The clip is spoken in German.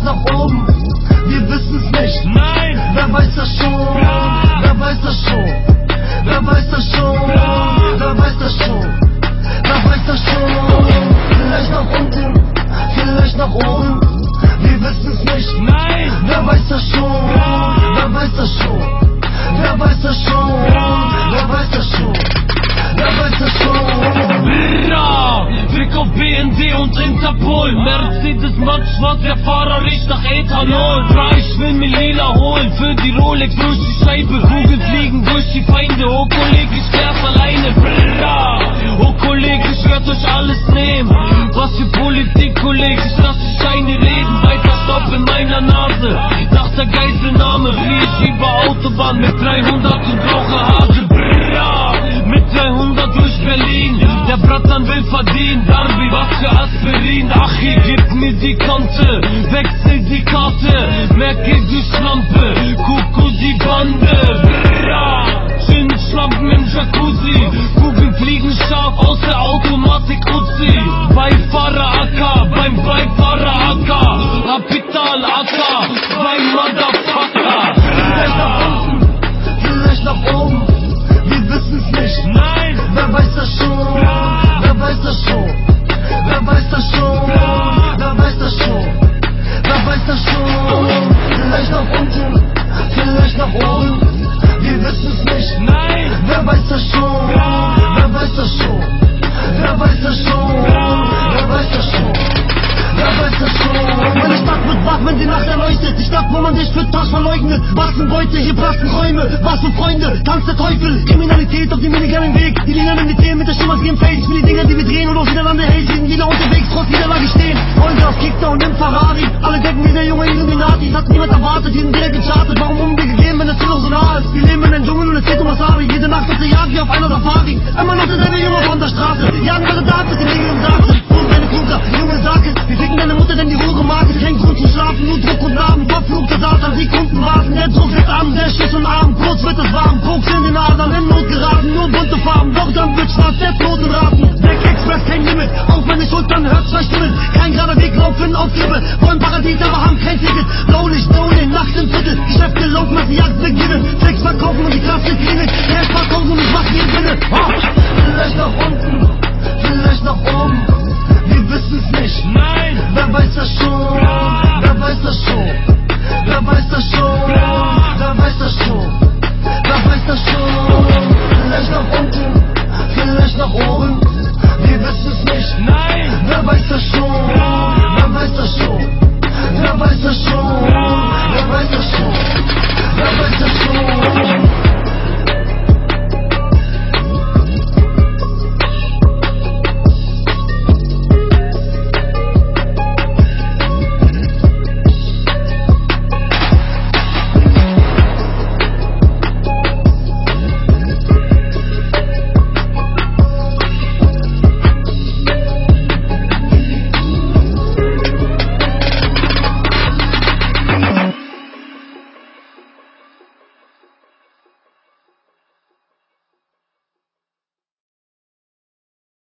Weg nach oben? Wir wissen's nicht. Nein! Wer weiß das schon? Ja. Wer weiß das schon? Wer weiß das schon? Ja. Wer weiß das schon? Wer weiß das schon? Vielleicht nach unten, vielleicht nach oben. Wir wissen's nicht. Nein! Wer weiß das schon? Ja. Wer weiß das schon? Wer weiß das schon? Roll. Mercedes matt der Fahrer riecht nach Ethanol. Drei, ich will mir lila holen, für die Rolex durch die Scheibe. Kugeln fliegen durch die Feinde, oh Kollege, ich sterb alleine. Brrrra. Oh Kollege, ich werd euch alles nehmen. Was für Politik, Kollege, ich lass die Scheine reden. Weiter Stopp in meiner Nase. Nach der Geiselnahme flieh ich über Autobahn mit 300 und brauche ne Hase. Brrrra. Mit 300 durch Berlin. Der Bratan will verdienen. Darby, was Acker, beim Beifahrer Acker Kapital Acker, beim Motherfucker Vielleicht nach unten, vielleicht nach oben. Wir wissen's nicht. Nein, Wer weiß das schon? Wer weiß das schon? Wer weiß das schon? Wer weiß das schon? Wer weiß das schon? Vielleicht nach unten, vielleicht nach oben. Wir wissen's nicht. nein Wer weiß das schon? Wer weiß das schon? Wer weiß das schon? Stadt, wo man sich für Tag verleugnet. Sind Beute, hier prassen Räume. Was für Freunde, Tanz der Teufel. Kriminalität auf dem illegalen Weg. Die Lieder in die Themen mit der schimmernden Face. Für die Dinger, die wir drehen und Niederlande hält. Sind wieder unterwegs, trotz Niederlage stehen. Freunde auf Kickdown im Ferrari. Alle denken wie der junge Illuminati. Hat niemand erwartet, die sind direkt gechartet. Warum Umwege gehen, wenn es nur so nah ist? Wir leben in den Dschungel und es geht um Wasabi. Jede Nacht auf der Jagd wie auf einer Safari. Immer noch derselbe